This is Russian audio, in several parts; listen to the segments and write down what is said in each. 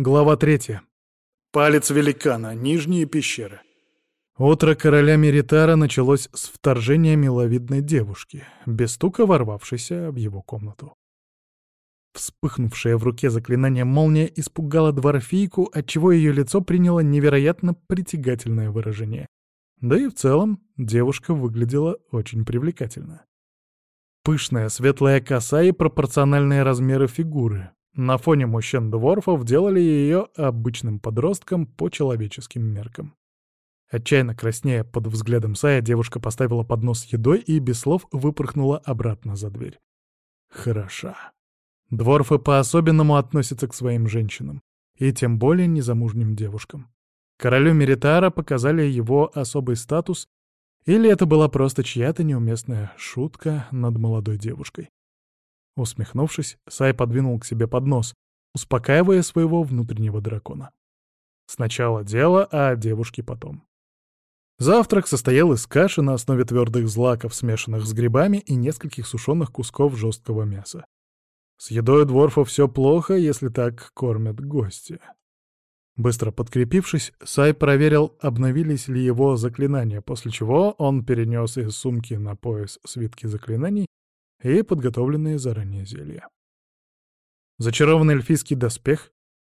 Глава третья. Палец великана. Нижние пещеры. Утро короля Меритара началось с вторжения миловидной девушки, без стука ворвавшейся в его комнату. Вспыхнувшее в руке заклинание молния испугало дворфийку, отчего ее лицо приняло невероятно притягательное выражение. Да и в целом девушка выглядела очень привлекательно. Пышная светлая коса и пропорциональные размеры фигуры, на фоне мужчин-дворфов делали ее обычным подростком по человеческим меркам. Отчаянно краснея под взглядом Сая, девушка поставила поднос с едой и без слов выпорхнула обратно за дверь. Хороша. Дворфы по-особенному относятся к своим женщинам, и тем более незамужним девушкам. Королю Меритара показали его особый статус, или это была просто чья-то неуместная шутка над молодой девушкой. Усмехнувшись, Сай подвинул к себе поднос, успокаивая своего внутреннего дракона. Сначала дело, а девушки потом. Завтрак состоял из каши на основе твердых злаков, смешанных с грибами и нескольких сушеных кусков жесткого мяса. С едой дворфа все плохо, если так кормят гости. Быстро подкрепившись, Сай проверил, обновились ли его заклинания, после чего он перенес из сумки на пояс свитки заклинаний и подготовленные заранее зелья. Зачарованный эльфийский доспех,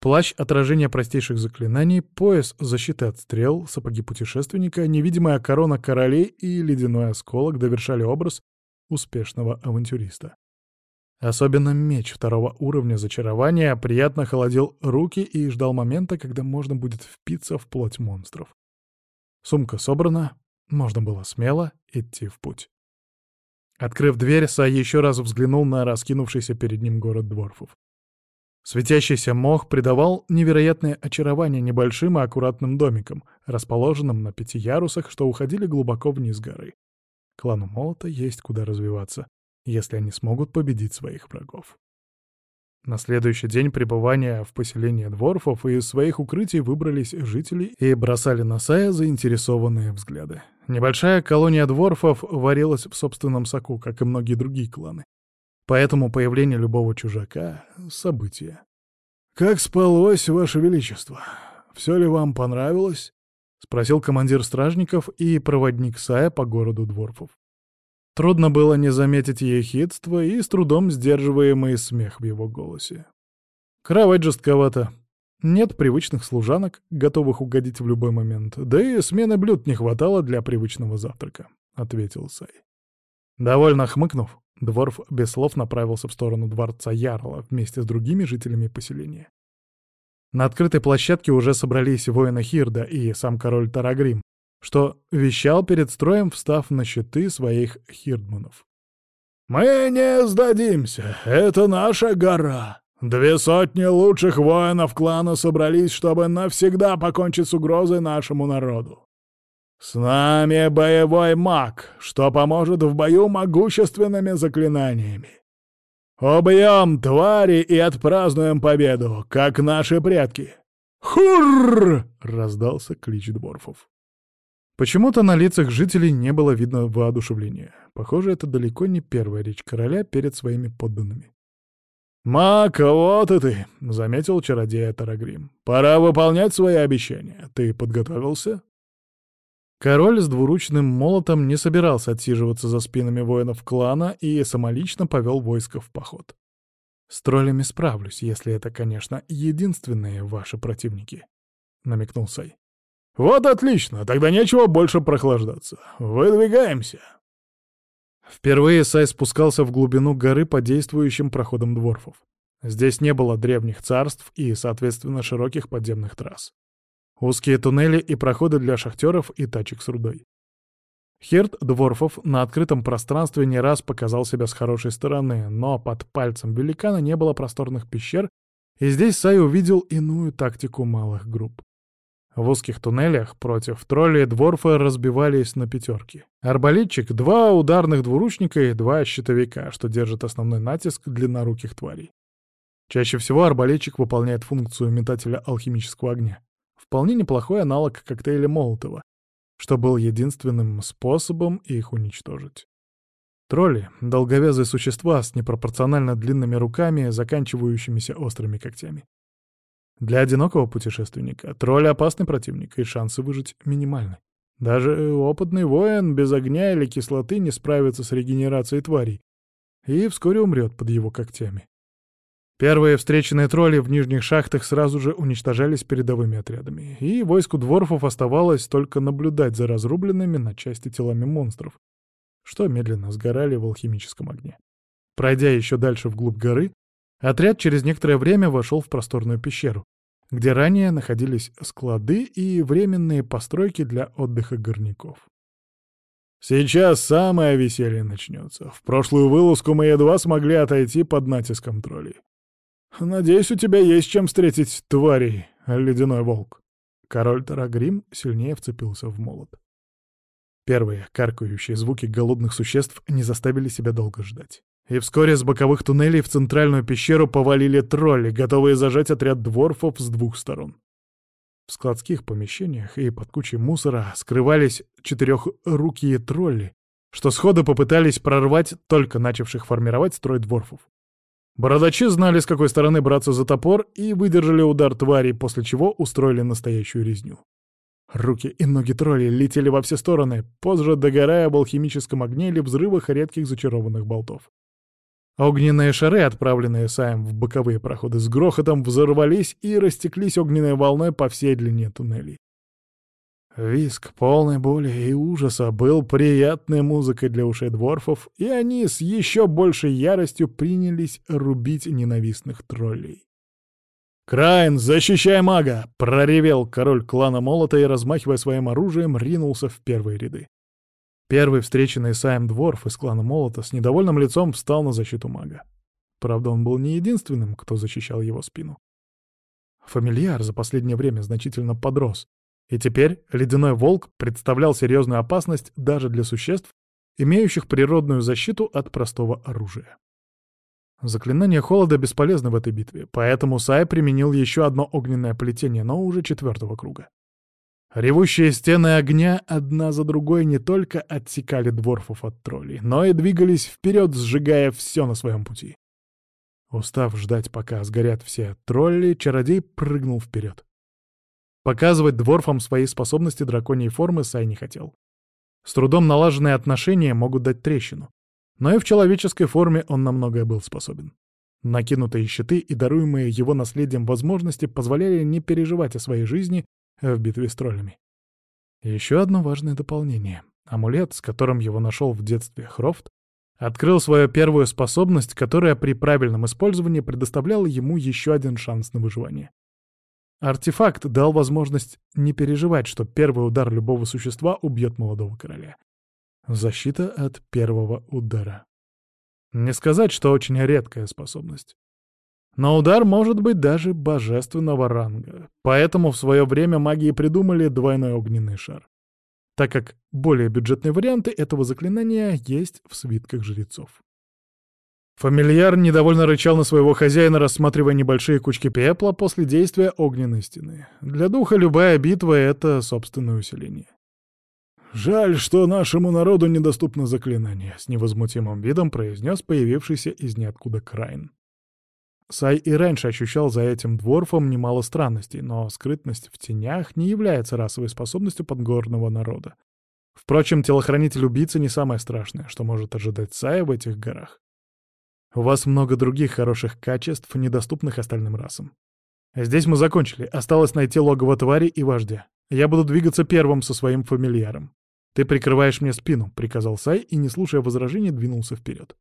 плащ отражения простейших заклинаний, пояс защиты от стрел, сапоги путешественника, невидимая корона королей и ледяной осколок довершали образ успешного авантюриста. Особенно меч второго уровня зачарования приятно холодил руки и ждал момента, когда можно будет впиться в плоть монстров. Сумка собрана, можно было смело идти в путь. Открыв дверь, Сай еще раз взглянул на раскинувшийся перед ним город дворфов. Светящийся мох придавал невероятное очарование небольшим и аккуратным домикам, расположенным на пяти ярусах, что уходили глубоко вниз горы. Клану Молота есть куда развиваться, если они смогут победить своих врагов. На следующий день пребывания в поселении дворфов из своих укрытий выбрались жители и бросали на Сая заинтересованные взгляды. Небольшая колония дворфов варилась в собственном соку, как и многие другие кланы. Поэтому появление любого чужака — событие. «Как спалось, Ваше Величество? Все ли вам понравилось?» — спросил командир стражников и проводник Сая по городу дворфов. Трудно было не заметить ехидство и с трудом сдерживаемый смех в его голосе. Кровать жестковата. Нет привычных служанок, готовых угодить в любой момент, да и смены блюд не хватало для привычного завтрака, — ответил Сай. Довольно хмыкнув, Дворф без слов направился в сторону дворца Ярла вместе с другими жителями поселения. На открытой площадке уже собрались воины Хирда и сам король Тарагрим, что вещал перед строем, встав на щиты своих хирдманов. «Мы не сдадимся, это наша гора. Две сотни лучших воинов клана собрались, чтобы навсегда покончить с угрозой нашему народу. С нами боевой маг, что поможет в бою могущественными заклинаниями. Убьем твари и отпразднуем победу, как наши предки. «Хурр!» — раздался клич дворфов. Почему-то на лицах жителей не было видно воодушевления. Похоже, это далеко не первая речь короля перед своими подданными. «Мак, вот и ты!» — заметил чародея Тарагрим. «Пора выполнять свои обещания. Ты подготовился?» Король с двуручным молотом не собирался отсиживаться за спинами воинов клана и самолично повел войско в поход. «С троллями справлюсь, если это, конечно, единственные ваши противники», — намекнул Сай. «Вот отлично, тогда нечего больше прохлаждаться. Выдвигаемся!» Впервые Сай спускался в глубину горы по действующим проходам дворфов. Здесь не было древних царств и, соответственно, широких подземных трасс. Узкие туннели и проходы для шахтеров и тачек с рудой. Хирт дворфов на открытом пространстве не раз показал себя с хорошей стороны, но под пальцем великана не было просторных пещер, и здесь Сай увидел иную тактику малых групп. В узких туннелях против троллей дворфы разбивались на пятерки. Арбалетчик — два ударных двуручника и два щитовика, что держит основной натиск длинноруких тварей. Чаще всего арбалетчик выполняет функцию метателя алхимического огня. Вполне неплохой аналог коктейля Молотова, что был единственным способом их уничтожить. Тролли — долговязые существа с непропорционально длинными руками, заканчивающимися острыми когтями. Для одинокого путешественника тролль — опасный противник, и шансы выжить минимальны. Даже опытный воин без огня или кислоты не справится с регенерацией тварей и вскоре умрет под его когтями. Первые встреченные тролли в нижних шахтах сразу же уничтожались передовыми отрядами, и войску дворфов оставалось только наблюдать за разрубленными на части телами монстров, что медленно сгорали в алхимическом огне. Пройдя еще дальше вглубь горы, отряд через некоторое время вошел в просторную пещеру, где ранее находились склады и временные постройки для отдыха горняков. Сейчас самое веселье начнется. В прошлую вылазку мы едва смогли отойти под натиском троллей. «Надеюсь, у тебя есть чем встретить тварей, ледяной волк». Король Тарагрим сильнее вцепился в молот. Первые каркающие звуки голодных существ не заставили себя долго ждать. И вскоре с боковых туннелей в центральную пещеру повалили тролли, готовые зажать отряд дворфов с двух сторон. В складских помещениях и под кучей мусора скрывались четырехрукие тролли, что сходу попытались прорвать только начавших формировать строй дворфов. Бородачи знали, с какой стороны браться за топор, и выдержали удар твари, после чего устроили настоящую резню. Руки и ноги троллей летели во все стороны, позже догорая в алхимическом огне или взрывах редких зачарованных болтов. Огненные шары, отправленные Саем в боковые проходы, с грохотом взорвались и растеклись огненной волной по всей длине туннелей. Виск полной боли и ужаса был приятной музыкой для ушей дворфов, и они с еще большей яростью принялись рубить ненавистных троллей. «Крайн, защищай мага!» — проревел король клана Молота и, размахивая своим оружием, ринулся в первые ряды. Первый встреченный Сайм Дворф из клана Молота с недовольным лицом встал на защиту мага. Правда, он был не единственным, кто защищал его спину. Фамильяр за последнее время значительно подрос, и теперь ледяной волк представлял серьезную опасность даже для существ, имеющих природную защиту от простого оружия. Заклинание холода бесполезно в этой битве, поэтому Сай применил еще одно огненное плетение, но уже четвертого круга. Ревущие стены огня одна за другой не только отсекали дворфов от троллей, но и двигались вперед, сжигая все на своем пути. Устав ждать, пока сгорят все тролли, чародей прыгнул вперед. Показывать дворфам свои способности драконьей формы Сай не хотел. С трудом налаженные отношения могут дать трещину. Но и в человеческой форме он на многое был способен. Накинутые щиты и даруемые его наследием возможности позволяли не переживать о своей жизни в битве с троллями. Еще одно важное дополнение. Амулет, с которым его нашел в детстве Хрофт, открыл свою первую способность, которая при правильном использовании предоставляла ему еще один шанс на выживание. Артефакт дал возможность не переживать, что первый удар любого существа убьет молодого короля. Защита от первого удара. Не сказать, что очень редкая способность. Но удар может быть даже божественного ранга. Поэтому в свое время маги придумали двойной огненный шар. Так как более бюджетные варианты этого заклинания есть в свитках жрецов. Фамильяр недовольно рычал на своего хозяина, рассматривая небольшие кучки пепла после действия огненной стены. Для духа любая битва — это собственное усиление. «Жаль, что нашему народу недоступно заклинание», — с невозмутимым видом произнес появившийся из ниоткуда Крайн. Сай и раньше ощущал за этим дворфом немало странностей, но скрытность в тенях не является расовой способностью подгорного народа. Впрочем, телохранитель-убийца не самое страшное, что может ожидать Сая в этих горах. У вас много других хороших качеств, недоступных остальным расам. Здесь мы закончили. Осталось найти логово твари и вождя. Я буду двигаться первым со своим фамильяром. Ты прикрываешь мне спину, — приказал Сай и, не слушая возражений, двинулся вперед.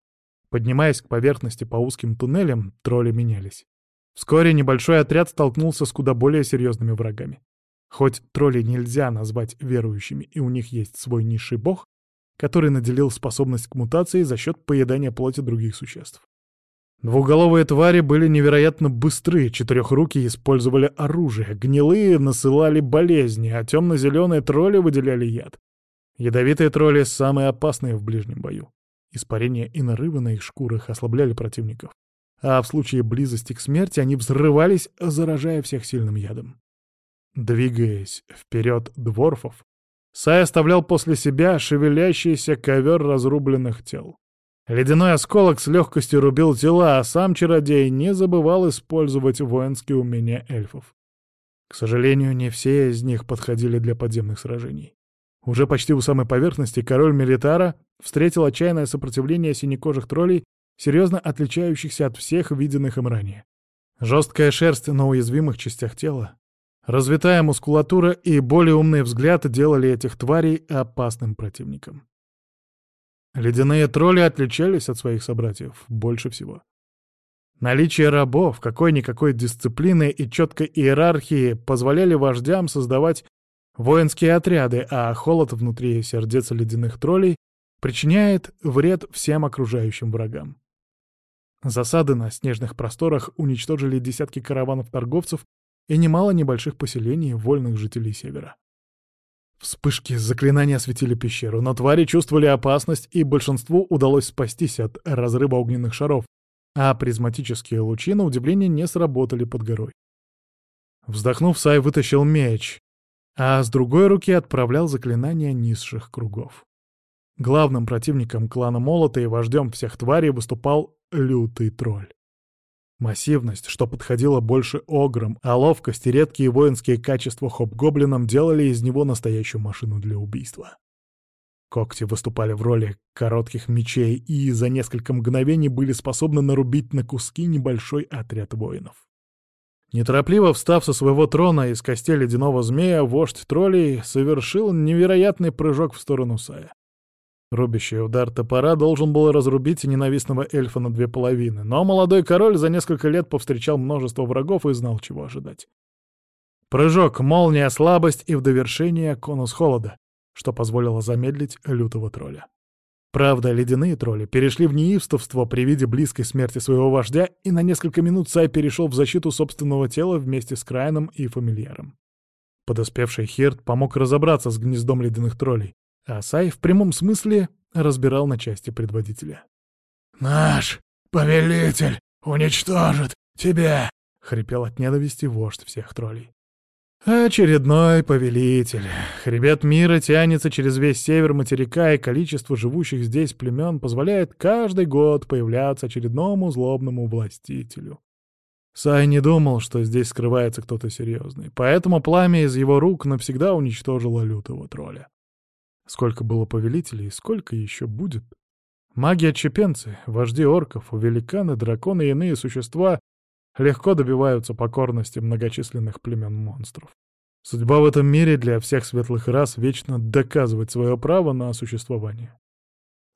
Поднимаясь к поверхности по узким туннелям, тролли менялись. Вскоре небольшой отряд столкнулся с куда более серьезными врагами. Хоть троллей нельзя назвать верующими, и у них есть свой низший бог, который наделил способность к мутации за счет поедания плоти других существ. Двуголовые твари были невероятно быстры, четырехруки использовали оружие, гнилые насылали болезни, а темно-зеленые тролли выделяли яд. Ядовитые тролли — самые опасные в ближнем бою. Испарения и нарывы на их шкурах ослабляли противников, а в случае близости к смерти они взрывались, заражая всех сильным ядом. Двигаясь вперед дворфов, Сай оставлял после себя шевелящийся ковер разрубленных тел. Ледяной осколок с легкостью рубил тела, а сам чародей не забывал использовать воинские умения эльфов. К сожалению, не все из них подходили для подземных сражений. Уже почти у самой поверхности король Милитара встретил отчаянное сопротивление синекожих троллей, серьезно отличающихся от всех виденных им ранее. Жесткая шерсть на уязвимых частях тела, развитая мускулатура и более умный взгляд делали этих тварей опасным противником. Ледяные тролли отличались от своих собратьев больше всего. Наличие рабов, какой-никакой дисциплины и четкой иерархии позволяли вождям создавать воинские отряды, а холод внутри сердец ледяных троллей причиняет вред всем окружающим врагам. Засады на снежных просторах уничтожили десятки караванов торговцев и немало небольших поселений вольных жителей Севера. Вспышки заклинания осветили пещеру, но твари чувствовали опасность, и большинству удалось спастись от разрыва огненных шаров, а призматические лучи, на удивление, не сработали под горой. Вздохнув, Сай вытащил меч, а с другой руки отправлял заклинания низших кругов. Главным противником клана Молота и вождем всех тварей выступал лютый тролль. Массивность, что подходило больше ограм, а ловкость и редкие воинские качества хоп-гоблинам делали из него настоящую машину для убийства. Когти выступали в роли коротких мечей и за несколько мгновений были способны нарубить на куски небольшой отряд воинов. Неторопливо встав со своего трона из костей ледяного змея, вождь троллей совершил невероятный прыжок в сторону Сая. Рубящий удар топора должен был разрубить ненавистного эльфа на две половины, но молодой король за несколько лет повстречал множество врагов и знал, чего ожидать. Прыжок, молния, слабость и в довершение конус холода, что позволило замедлить лютого тролля. Правда, ледяные тролли перешли в неистовство при виде близкой смерти своего вождя, и на несколько минут Сай перешел в защиту собственного тела вместе с Крайном и Фамильяром. Подоспевший Хирт помог разобраться с гнездом ледяных троллей, а Сай в прямом смысле разбирал на части предводителя. «Наш повелитель уничтожит тебя!» — хрипел от ненависти вождь всех троллей. Очередной повелитель. Хребет мира тянется через весь север материка, и количество живущих здесь племен позволяет каждый год появляться очередному злобному властителю. Сай не думал, что здесь скрывается кто-то серьезный, поэтому пламя из его рук навсегда уничтожило лютого тролля. Сколько было повелителей, сколько еще будет? Маги-отчепенцы, вожди орков, великаны, драконы и иные существа легко добиваются покорности многочисленных племен монстров. Судьба в этом мире для всех светлых рас вечно доказывать свое право на существование.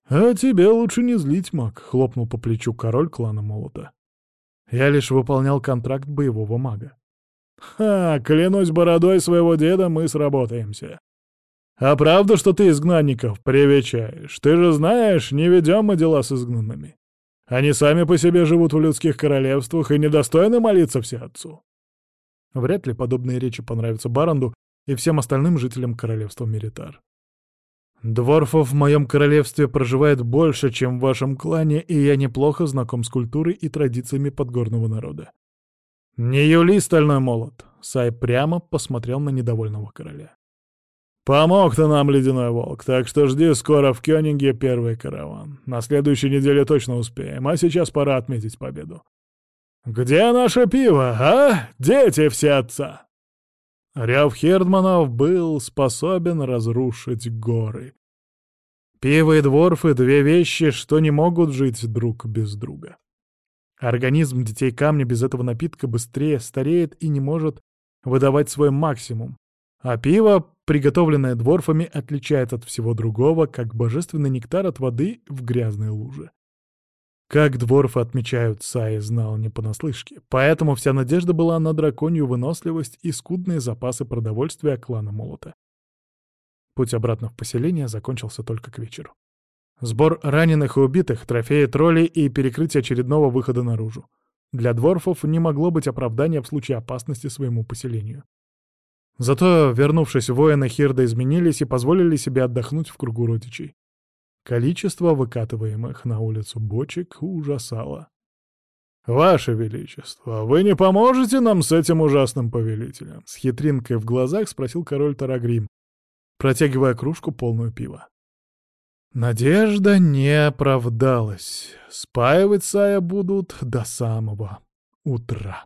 «А тебя лучше не злить, маг», — хлопнул по плечу король клана Молота. «Я лишь выполнял контракт боевого мага». «Ха, клянусь бородой своего деда, мы сработаемся. А правда, что ты изгнанников привечаешь? Ты же знаешь, не ведем мы дела с изгнанными. Они сами по себе живут в людских королевствах и недостойны молиться Всеотцу». Вряд ли подобные речи понравятся Баранду и всем остальным жителям королевства Меритар. Дворфов в моем королевстве проживает больше, чем в вашем клане, и я неплохо знаком с культурой и традициями подгорного народа. «Не юли, стальной молот!» — Сай прямо посмотрел на недовольного короля. «Помог ты нам, Ледяной Волк, так что жди скоро в Кёнинге первый караван. На следующей неделе точно успеем, а сейчас пора отметить победу. Где наше пиво, а, дети все отца?» Рев Хердманов был способен разрушить горы. Пиво и дворфы — две вещи, что не могут жить друг без друга. Организм детей камня без этого напитка быстрее стареет и не может выдавать свой максимум, а пиво, приготовленное дворфами, отличает от всего другого, как божественный нектар от воды в грязной луже. Как дворфы отмечают, Сай знал не понаслышке, поэтому вся надежда была на драконью выносливость и скудные запасы продовольствия клана Молота. Путь обратно в поселение закончился только к вечеру. Сбор раненых и убитых, трофеи троллей и перекрытие очередного выхода наружу. Для дворфов не могло быть оправдания в случае опасности своему поселению. Зато, вернувшись, воины Хирда изменились и позволили себе отдохнуть в кругу родичей. Количество выкатываемых на улицу бочек ужасало. «Ваше Величество, вы не поможете нам с этим ужасным повелителем?» С хитринкой в глазах спросил король Тарагрим, протягивая кружку полную пива. Надежда не оправдалась. Спаивать Сая будут до самого утра.